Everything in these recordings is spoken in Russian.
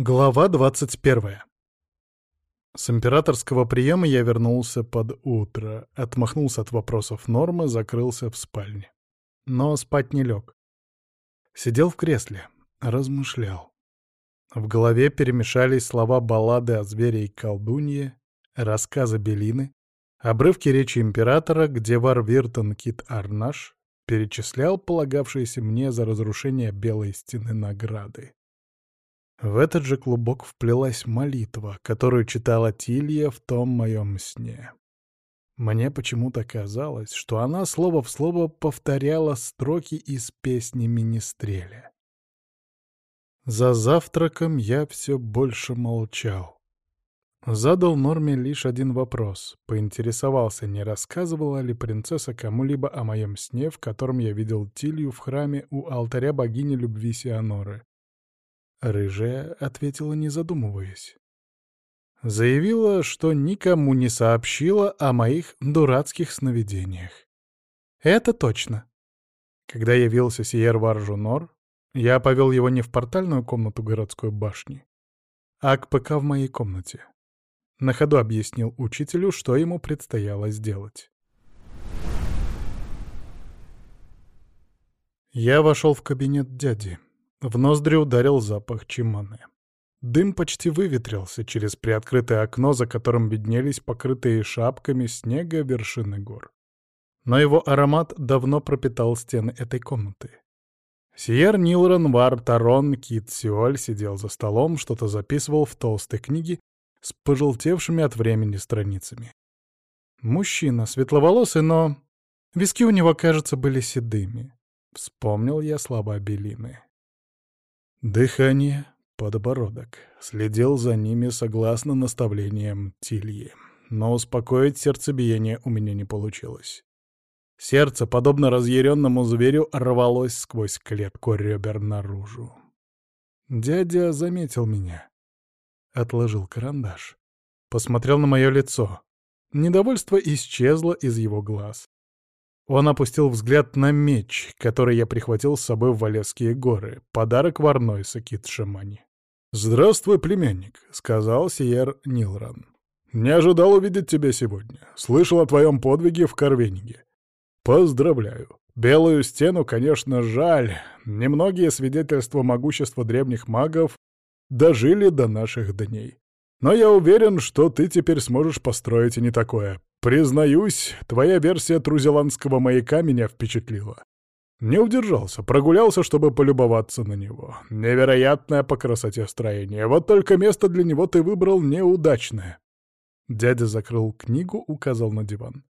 Глава 21. С императорского приема я вернулся под утро, отмахнулся от вопросов нормы, закрылся в спальне. Но спать не лег. Сидел в кресле, размышлял. В голове перемешались слова баллады о звере и колдунье, рассказы Белины, обрывки речи императора, где Варвиртон Кит Арнаш перечислял полагавшиеся мне за разрушение Белой Стены награды. В этот же клубок вплелась молитва, которую читала Тилья в том моем сне. Мне почему-то казалось, что она слово в слово повторяла строки из песни Министреля. За завтраком я все больше молчал. Задал Норме лишь один вопрос. Поинтересовался, не рассказывала ли принцесса кому-либо о моем сне, в котором я видел Тилью в храме у алтаря богини любви Сианоры. Рыжая ответила, не задумываясь. Заявила, что никому не сообщила о моих дурацких сновидениях. Это точно. Когда явился Сиер Варжунор, я повел его не в портальную комнату городской башни, а к ПК в моей комнате. На ходу объяснил учителю, что ему предстояло сделать. Я вошел в кабинет дяди. В ноздри ударил запах чиманы. Дым почти выветрился через приоткрытое окно, за которым виднелись покрытые шапками снега вершины гор. Но его аромат давно пропитал стены этой комнаты. Сиер Нилрон Вар Тарон Кит Сиоль сидел за столом, что-то записывал в толстой книге с пожелтевшими от времени страницами. Мужчина, светловолосый, но... Виски у него, кажется, были седыми. Вспомнил я слова Белины. Дыхание, подбородок. Следил за ними согласно наставлениям Тильи. Но успокоить сердцебиение у меня не получилось. Сердце, подобно разъяренному зверю, рвалось сквозь клетку ребер наружу. Дядя заметил меня. Отложил карандаш. Посмотрел на мое лицо. Недовольство исчезло из его глаз. Он опустил взгляд на меч, который я прихватил с собой в Валесские горы, подарок Варнойса Кит-Шамани. «Здравствуй, племянник», — сказал Сиер Нилран. «Не ожидал увидеть тебя сегодня. Слышал о твоем подвиге в Корвениге. Поздравляю. Белую стену, конечно, жаль. Немногие свидетельства могущества древних магов дожили до наших дней. Но я уверен, что ты теперь сможешь построить и не такое. Признаюсь, твоя версия трузеландского маяка меня впечатлила. Не удержался, прогулялся, чтобы полюбоваться на него. Невероятное по красоте строение. Вот только место для него ты выбрал неудачное. Дядя закрыл книгу, указал на диван.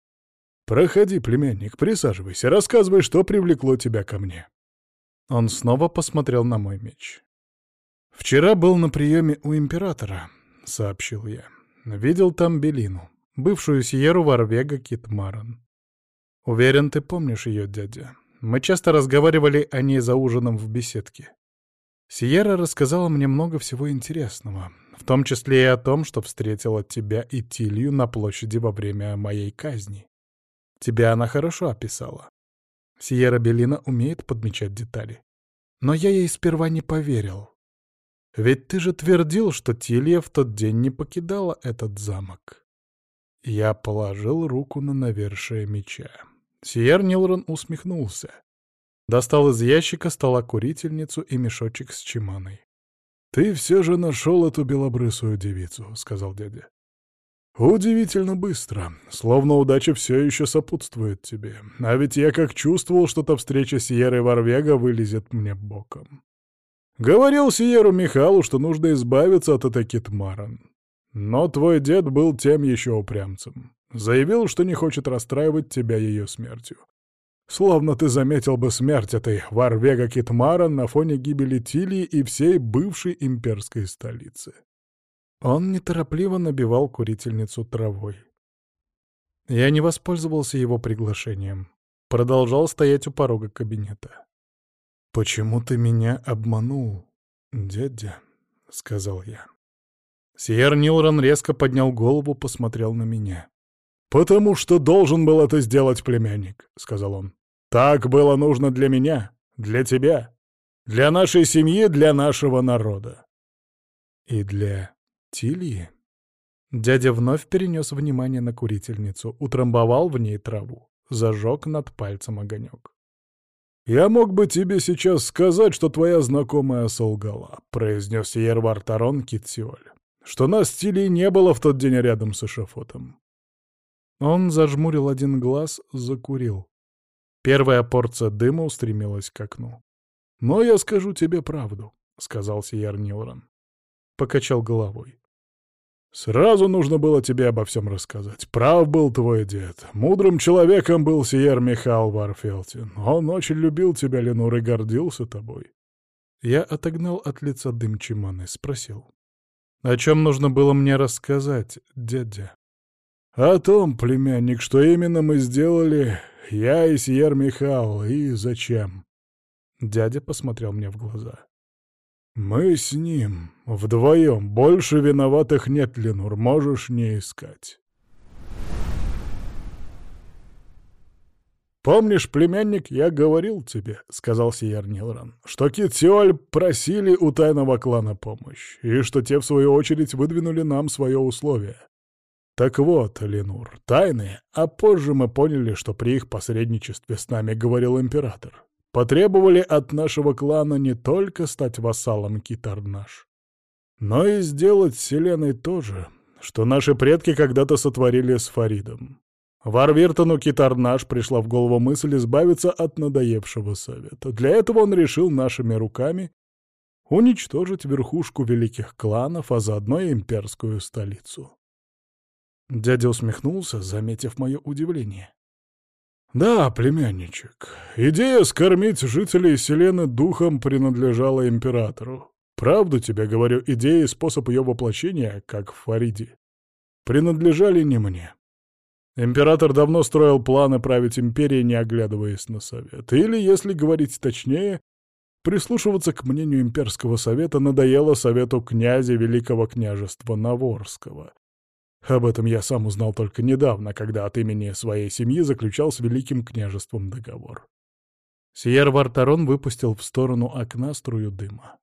«Проходи, племянник, присаживайся, рассказывай, что привлекло тебя ко мне». Он снова посмотрел на мой меч. «Вчера был на приеме у императора», — сообщил я. «Видел там Белину бывшую Сиеру Варвега Китмаран. Уверен, ты помнишь ее, дядя. Мы часто разговаривали о ней за ужином в беседке. Сиера рассказала мне много всего интересного, в том числе и о том, что встретила тебя и Тилью на площади во время моей казни. Тебя она хорошо описала. Сиера Белина умеет подмечать детали. Но я ей сперва не поверил. Ведь ты же твердил, что Тилья в тот день не покидала этот замок. Я положил руку на навершие меча. Сиер Нилрон усмехнулся. Достал из ящика стола курительницу и мешочек с чиманой. «Ты все же нашел эту белобрысую девицу», — сказал дядя. «Удивительно быстро, словно удача все еще сопутствует тебе. А ведь я как чувствовал, что та встреча с Сиерой Варвега вылезет мне боком. Говорил Сиеру Михалу, что нужно избавиться от этой Китмаран. Но твой дед был тем еще упрямцем. Заявил, что не хочет расстраивать тебя ее смертью. Словно ты заметил бы смерть этой Варвега Китмара на фоне гибели Тилии и всей бывшей имперской столицы. Он неторопливо набивал курительницу травой. Я не воспользовался его приглашением. Продолжал стоять у порога кабинета. «Почему ты меня обманул, дядя?» — сказал я. Сиер Нилрон резко поднял голову, посмотрел на меня. «Потому что должен был это сделать племянник», — сказал он. «Так было нужно для меня, для тебя, для нашей семьи, для нашего народа». И для Тильи? Дядя вновь перенес внимание на курительницу, утрамбовал в ней траву, зажег над пальцем огонек. «Я мог бы тебе сейчас сказать, что твоя знакомая солгала», — произнес Ервар Тарон Китсиоль, «что нас с не было в тот день рядом с эшафотом». Он зажмурил один глаз, закурил. Первая порция дыма устремилась к окну. «Но я скажу тебе правду», — сказал Сияр Нилрон. Покачал головой. «Сразу нужно было тебе обо всем рассказать. Прав был твой дед. Мудрым человеком был Сиер Михаил Варфелтин. Он очень любил тебя, Ленур, и гордился тобой». Я отогнал от лица дым Чиманы, спросил. «О чем нужно было мне рассказать, дядя?» «О том, племянник, что именно мы сделали, я и Сиер Михаил, и зачем?» Дядя посмотрел мне в глаза. «Мы с ним, вдвоем, больше виноватых нет, Ленур, можешь не искать». «Помнишь, племянник, я говорил тебе, — сказал Сияр Нилран, — что Китсиоль просили у тайного клана помощь, и что те, в свою очередь, выдвинули нам свое условие. Так вот, Ленур, тайные, а позже мы поняли, что при их посредничестве с нами говорил император потребовали от нашего клана не только стать вассалом Китарнаш, но и сделать Селеной то же, что наши предки когда-то сотворили с Фаридом. Варвиртону Китарнаш пришла в голову мысль избавиться от надоевшего совета. Для этого он решил нашими руками уничтожить верхушку великих кланов, а заодно и имперскую столицу. Дядя усмехнулся, заметив мое удивление. «Да, племянничек, идея скормить жителей Селены духом принадлежала императору. Правду тебе говорю, идея и способ ее воплощения, как в Фариде, принадлежали не мне. Император давно строил планы править империей, не оглядываясь на совет. Или, если говорить точнее, прислушиваться к мнению имперского совета надоело совету князя Великого княжества Наворского, об этом я сам узнал только недавно, когда от имени своей семьи заключал с Великим княжеством договор. Сиер Вартарон выпустил в сторону окна струю дыма.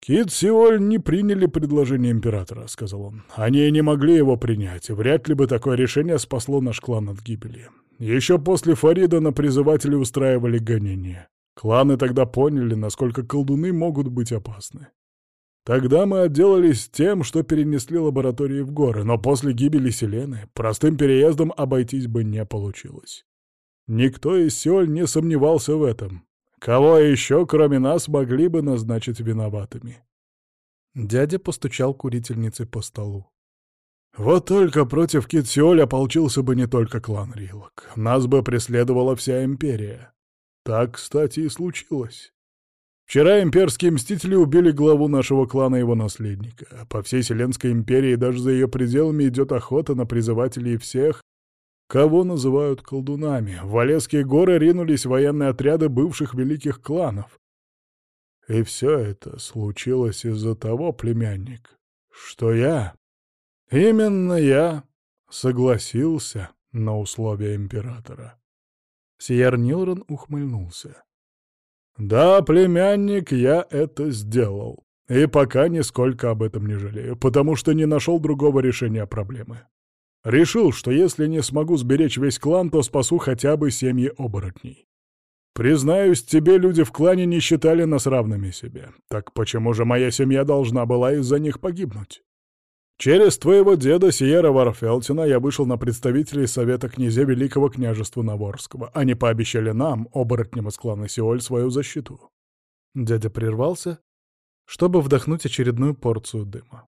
«Кит Сиоль не приняли предложение императора», — сказал он. «Они не могли его принять. Вряд ли бы такое решение спасло наш клан от гибели. Еще после Фарида на призывателей устраивали гонения. Кланы тогда поняли, насколько колдуны могут быть опасны. Тогда мы отделались тем, что перенесли лаборатории в горы, но после гибели Селены простым переездом обойтись бы не получилось. Никто из Сёль не сомневался в этом. Кого еще, кроме нас, могли бы назначить виноватыми? Дядя постучал курительницей по столу. Вот только против Китсиоль ополчился бы не только клан Рилок. Нас бы преследовала вся империя. Так, кстати, и случилось. Вчера имперские мстители убили главу нашего клана и его наследника. По всей Вселенской империи даже за ее пределами идет охота на призывателей всех, кого называют колдунами. В Валесские горы ринулись военные отряды бывших великих кланов. И все это случилось из-за того, племянник, что я, именно я, согласился на условия императора. Сияр Нилрон ухмыльнулся. «Да, племянник, я это сделал. И пока нисколько об этом не жалею, потому что не нашел другого решения проблемы. Решил, что если не смогу сберечь весь клан, то спасу хотя бы семьи оборотней. Признаюсь, тебе люди в клане не считали нас равными себе. Так почему же моя семья должна была из-за них погибнуть? Через твоего деда Сиера Варфелтина я вышел на представителей Совета князя Великого княжества Наворского. Они пообещали нам, оборотням из клана Сиоль, свою защиту. Дядя прервался, чтобы вдохнуть очередную порцию дыма.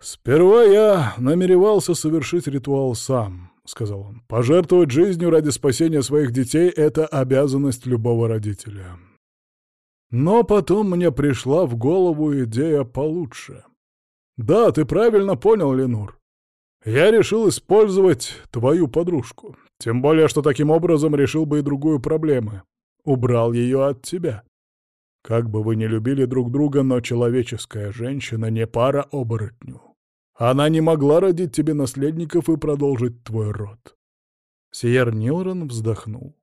«Сперва я намеревался совершить ритуал сам», — сказал он. «Пожертвовать жизнью ради спасения своих детей — это обязанность любого родителя. Но потом мне пришла в голову идея получше». «Да, ты правильно понял, Ленур. Я решил использовать твою подружку. Тем более, что таким образом решил бы и другую проблему. Убрал ее от тебя. Как бы вы ни любили друг друга, но человеческая женщина не пара оборотню. Она не могла родить тебе наследников и продолжить твой род». Сиер Нилрон вздохнул.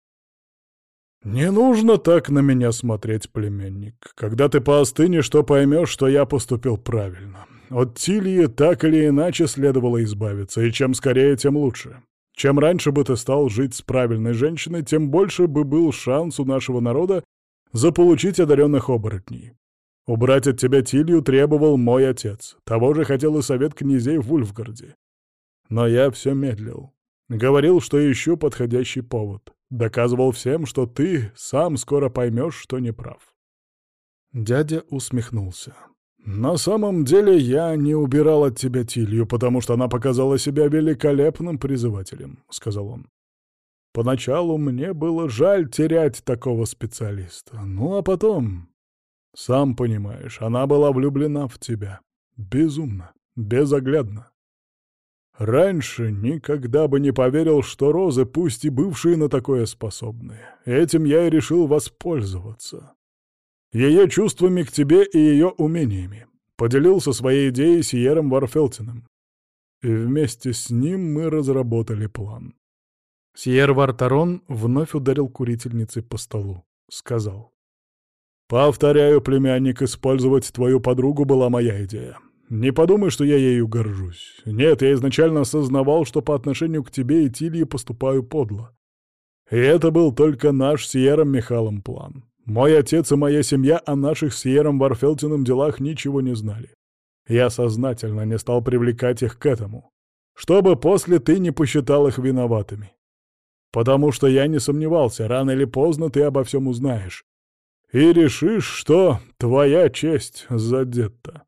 «Не нужно так на меня смотреть, племянник. Когда ты поостынешь, то поймешь, что я поступил правильно. От Тильи так или иначе следовало избавиться, и чем скорее, тем лучше. Чем раньше бы ты стал жить с правильной женщиной, тем больше бы был шанс у нашего народа заполучить одаренных оборотней. Убрать от тебя Тилью требовал мой отец. Того же хотел и совет князей в Вульфгарде. Но я все медлил. Говорил, что ищу подходящий повод. Доказывал всем, что ты сам скоро поймешь, что не прав. Дядя усмехнулся. «На самом деле я не убирал от тебя Тилью, потому что она показала себя великолепным призывателем», — сказал он. «Поначалу мне было жаль терять такого специалиста. Ну а потом, сам понимаешь, она была влюблена в тебя. Безумно, безоглядно. Раньше никогда бы не поверил, что розы, пусть и бывшие на такое способны. Этим я и решил воспользоваться. Ее чувствами к тебе и ее умениями. Поделился своей идеей с Иером Варфелтиным. И вместе с ним мы разработали план. Сьер Вартарон вновь ударил курительницей по столу. Сказал. «Повторяю, племянник, использовать твою подругу была моя идея. Не подумай, что я ею горжусь. Нет, я изначально осознавал, что по отношению к тебе и Тилье поступаю подло. И это был только наш с Сиером Михалом план. Мой отец и моя семья о наших с Сиером Варфелтиным делах ничего не знали. Я сознательно не стал привлекать их к этому, чтобы после ты не посчитал их виноватыми. Потому что я не сомневался, рано или поздно ты обо всем узнаешь. И решишь, что твоя честь задета.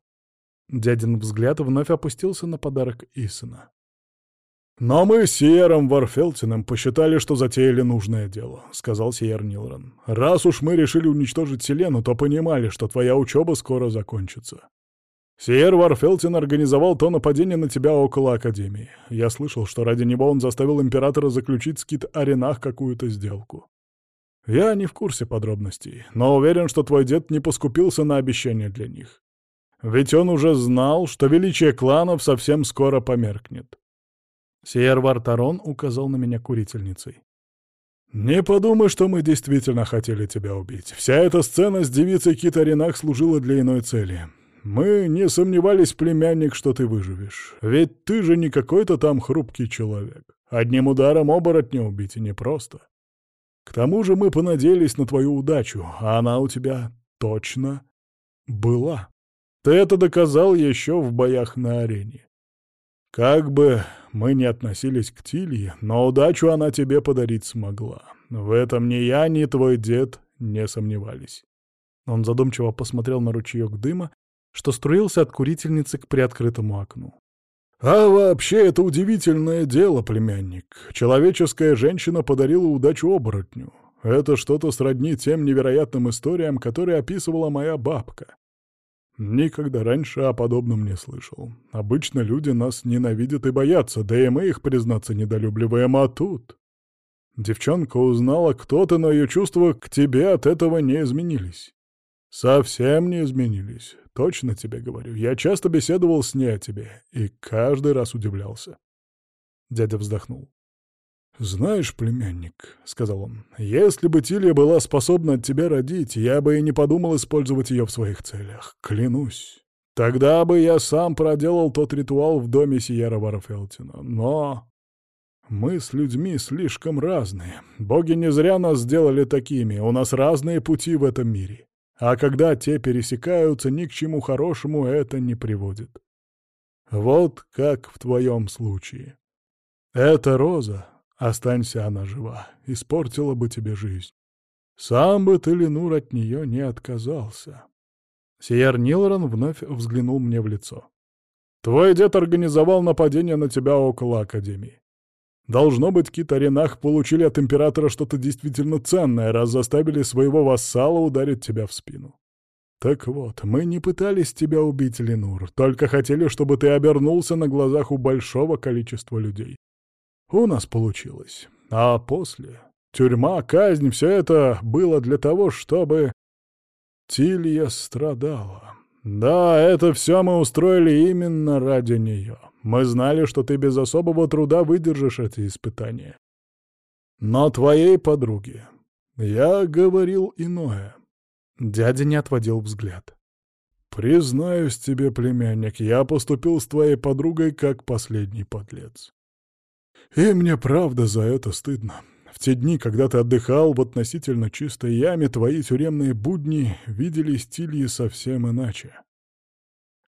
Дядин взгляд вновь опустился на подарок Исона. «Но мы с Сиером Варфелтиным посчитали, что затеяли нужное дело», — сказал Сиер Нилрон. «Раз уж мы решили уничтожить Селену, то понимали, что твоя учеба скоро закончится. Сиер Варфелтин организовал то нападение на тебя около Академии. Я слышал, что ради него он заставил императора заключить с Кит-Аренах какую-то сделку. Я не в курсе подробностей, но уверен, что твой дед не поскупился на обещания для них. Ведь он уже знал, что величие кланов совсем скоро померкнет. Сиер Вартарон указал на меня курительницей. «Не подумай, что мы действительно хотели тебя убить. Вся эта сцена с девицей Китаринах служила для иной цели. Мы не сомневались, племянник, что ты выживешь. Ведь ты же не какой-то там хрупкий человек. Одним ударом оборотня убить и непросто. К тому же мы понадеялись на твою удачу, а она у тебя точно была». Ты это доказал еще в боях на арене. Как бы мы ни относились к Тилье, но удачу она тебе подарить смогла. В этом ни я, ни твой дед не сомневались. Он задумчиво посмотрел на ручеек дыма, что струился от курительницы к приоткрытому окну. «А вообще это удивительное дело, племянник. Человеческая женщина подарила удачу оборотню. Это что-то сродни тем невероятным историям, которые описывала моя бабка. Никогда раньше о подобном не слышал. Обычно люди нас ненавидят и боятся, да и мы их, признаться, недолюбливаем, а тут... Девчонка узнала, кто ты, но ее чувства к тебе от этого не изменились. Совсем не изменились. Точно тебе говорю. Я часто беседовал с ней о тебе и каждый раз удивлялся. Дядя вздохнул. «Знаешь, племянник», — сказал он, — «если бы Тилья была способна от тебя родить, я бы и не подумал использовать ее в своих целях, клянусь. Тогда бы я сам проделал тот ритуал в доме Сиера Варфелтина. Но мы с людьми слишком разные. Боги не зря нас сделали такими, у нас разные пути в этом мире. А когда те пересекаются, ни к чему хорошему это не приводит. Вот как в твоем случае. Эта роза Останься она жива, испортила бы тебе жизнь. Сам бы ты, Ленур, от нее не отказался. Сиер Нилрон вновь взглянул мне в лицо. Твой дед организовал нападение на тебя около Академии. Должно быть, Китаринах получили от императора что-то действительно ценное, раз заставили своего вассала ударить тебя в спину. Так вот, мы не пытались тебя убить, Ленур, только хотели, чтобы ты обернулся на глазах у большого количества людей. У нас получилось. А после... Тюрьма, казнь — все это было для того, чтобы... Тилья страдала. Да, это все мы устроили именно ради нее. Мы знали, что ты без особого труда выдержишь эти испытания. Но твоей подруге Я говорил иное. Дядя не отводил взгляд. «Признаюсь тебе, племянник, я поступил с твоей подругой как последний подлец. И мне правда за это стыдно. В те дни, когда ты отдыхал в относительно чистой яме, твои тюремные будни видели стильи совсем иначе.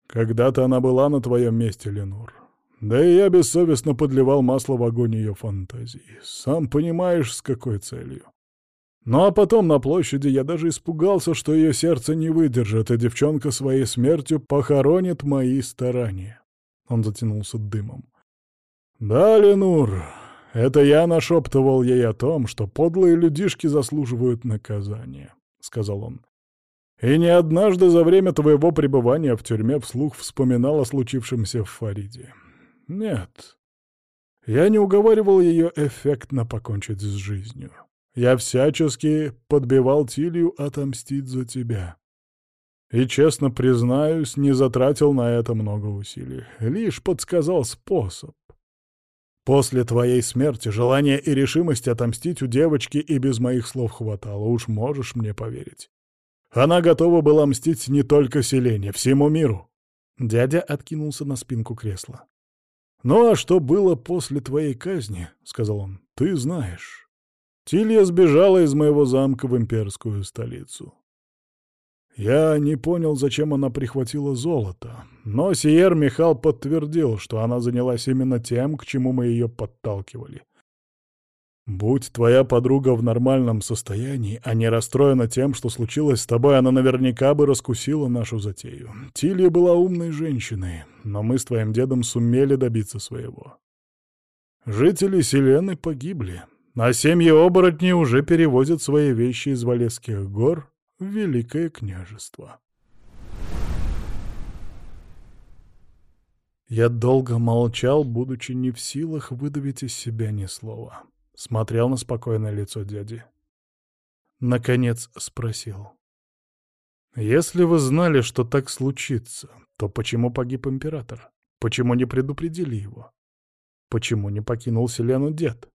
Когда-то она была на твоем месте, Ленур. Да и я бессовестно подливал масло в огонь ее фантазии. Сам понимаешь, с какой целью. Ну а потом на площади я даже испугался, что ее сердце не выдержит, и девчонка своей смертью похоронит мои старания. Он затянулся дымом. «Да, Ленур, это я нашептывал ей о том, что подлые людишки заслуживают наказания», — сказал он. «И не однажды за время твоего пребывания в тюрьме вслух вспоминал о случившемся в Фариде. Нет, я не уговаривал ее эффектно покончить с жизнью. Я всячески подбивал Тилью отомстить за тебя. И, честно признаюсь, не затратил на это много усилий. Лишь подсказал способ. После твоей смерти желания и решимости отомстить у девочки и без моих слов хватало, уж можешь мне поверить. Она готова была мстить не только Селене, всему миру. Дядя откинулся на спинку кресла. «Ну а что было после твоей казни?» — сказал он. «Ты знаешь». Тилья сбежала из моего замка в имперскую столицу. Я не понял, зачем она прихватила золото, но Сиер Михал подтвердил, что она занялась именно тем, к чему мы ее подталкивали. Будь твоя подруга в нормальном состоянии, а не расстроена тем, что случилось с тобой, она наверняка бы раскусила нашу затею. Тилья была умной женщиной, но мы с твоим дедом сумели добиться своего. Жители Селены погибли, а семьи оборотней уже перевозят свои вещи из Валесских гор в Великое княжество. Я долго молчал, будучи не в силах выдавить из себя ни слова. Смотрел на спокойное лицо дяди. Наконец спросил. «Если вы знали, что так случится, то почему погиб император? Почему не предупредили его? Почему не покинул Селену дед?»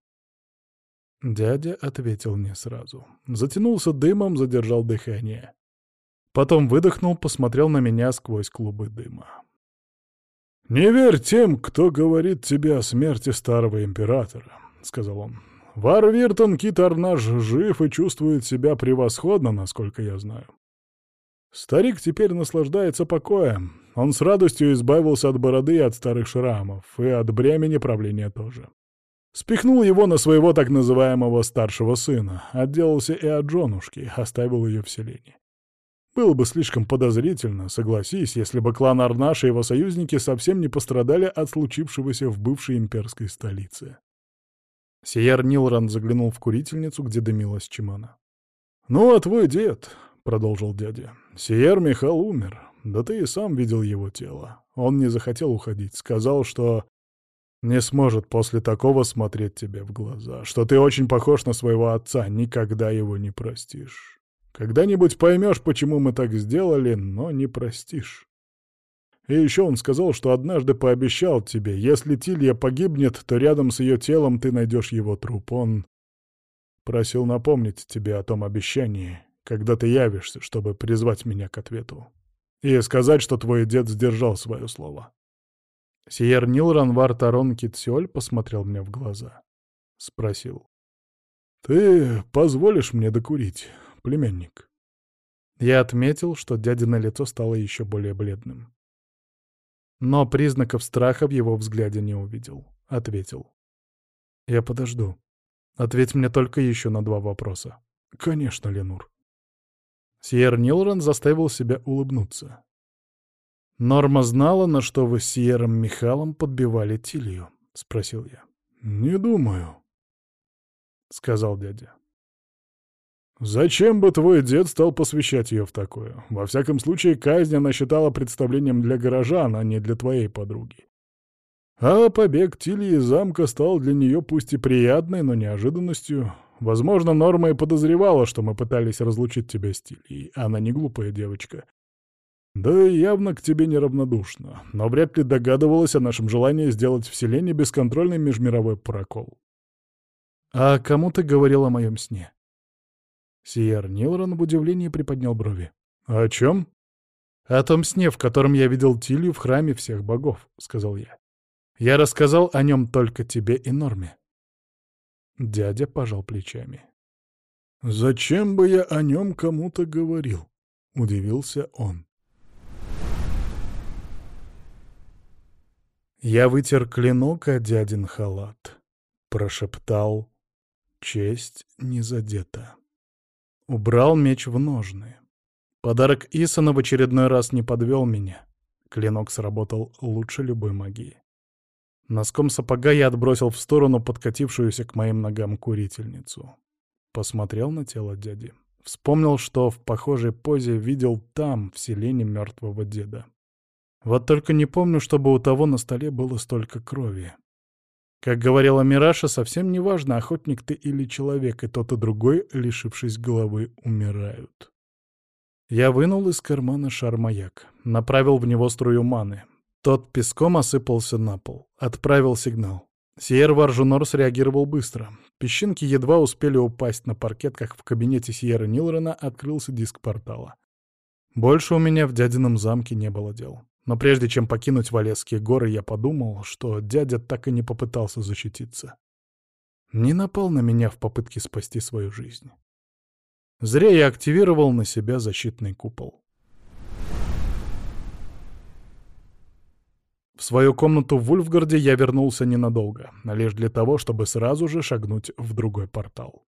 Дядя ответил не сразу. Затянулся дымом, задержал дыхание. Потом выдохнул, посмотрел на меня сквозь клубы дыма. «Не верь тем, кто говорит тебе о смерти старого императора», — сказал он. «Варвиртон Китар жив и чувствует себя превосходно, насколько я знаю. Старик теперь наслаждается покоем. Он с радостью избавился от бороды и от старых шрамов, и от бремени правления тоже. Спихнул его на своего так называемого старшего сына, отделался и от женушки, оставил ее в селении. Было бы слишком подозрительно, согласись, если бы клан Арнаш и его союзники совсем не пострадали от случившегося в бывшей имперской столице. Сияр Нилран заглянул в курительницу, где дымилась чимана. «Ну, а твой дед», — продолжил дядя, — «Сиер Михал умер. Да ты и сам видел его тело. Он не захотел уходить, сказал, что не сможет после такого смотреть тебе в глаза, что ты очень похож на своего отца, никогда его не простишь. Когда-нибудь поймешь, почему мы так сделали, но не простишь. И еще он сказал, что однажды пообещал тебе, если Тилья погибнет, то рядом с ее телом ты найдешь его труп. Он просил напомнить тебе о том обещании, когда ты явишься, чтобы призвать меня к ответу. И сказать, что твой дед сдержал свое слово. Сиер Нилран Вартарон Китсиоль посмотрел мне в глаза. Спросил. «Ты позволишь мне докурить, племянник?» Я отметил, что дядино лицо стало еще более бледным. Но признаков страха в его взгляде не увидел. Ответил. «Я подожду. Ответь мне только еще на два вопроса». «Конечно, Ленур». Сиер Нилран заставил себя улыбнуться. «Норма знала, на что вы с Сиером Михалом подбивали Тилью?» — спросил я. «Не думаю», — сказал дядя. «Зачем бы твой дед стал посвящать ее в такое? Во всяком случае, казнь она считала представлением для горожан, а не для твоей подруги. А побег Тильи из замка стал для нее пусть и приятной, но неожиданностью. Возможно, Норма и подозревала, что мы пытались разлучить тебя с Тильей. Она не глупая девочка. Да и явно к тебе неравнодушна, но вряд ли догадывалась о нашем желании сделать вселение бесконтрольный межмировой прокол. «А кому ты говорил о моем сне?» Сиер Нилрон в удивлении приподнял брови. «О чем?» «О том сне, в котором я видел Тилью в храме всех богов», — сказал я. «Я рассказал о нем только тебе и Норме». Дядя пожал плечами. «Зачем бы я о нем кому-то говорил?» — удивился он. Я вытер клинок о дядин халат. Прошептал «Честь не задета». Убрал меч в ножны. Подарок Исона в очередной раз не подвел меня. Клинок сработал лучше любой магии. Носком сапога я отбросил в сторону подкатившуюся к моим ногам курительницу. Посмотрел на тело дяди. Вспомнил, что в похожей позе видел там, в селении мертвого деда. Вот только не помню, чтобы у того на столе было столько крови. Как говорила Мираша, совсем не важно, охотник ты или человек, и тот и другой, лишившись головы, умирают. Я вынул из кармана шар-маяк, направил в него струю маны. Тот песком осыпался на пол. Отправил сигнал. Сиер Варжунор среагировал быстро. Песчинки едва успели упасть на паркет, как в кабинете Сиера Нилрена открылся диск портала. Больше у меня в дядином замке не было дел. Но прежде чем покинуть Валесские горы, я подумал, что дядя так и не попытался защититься. Не напал на меня в попытке спасти свою жизнь. Зря я активировал на себя защитный купол. В свою комнату в Вульфгарде я вернулся ненадолго, лишь для того, чтобы сразу же шагнуть в другой портал.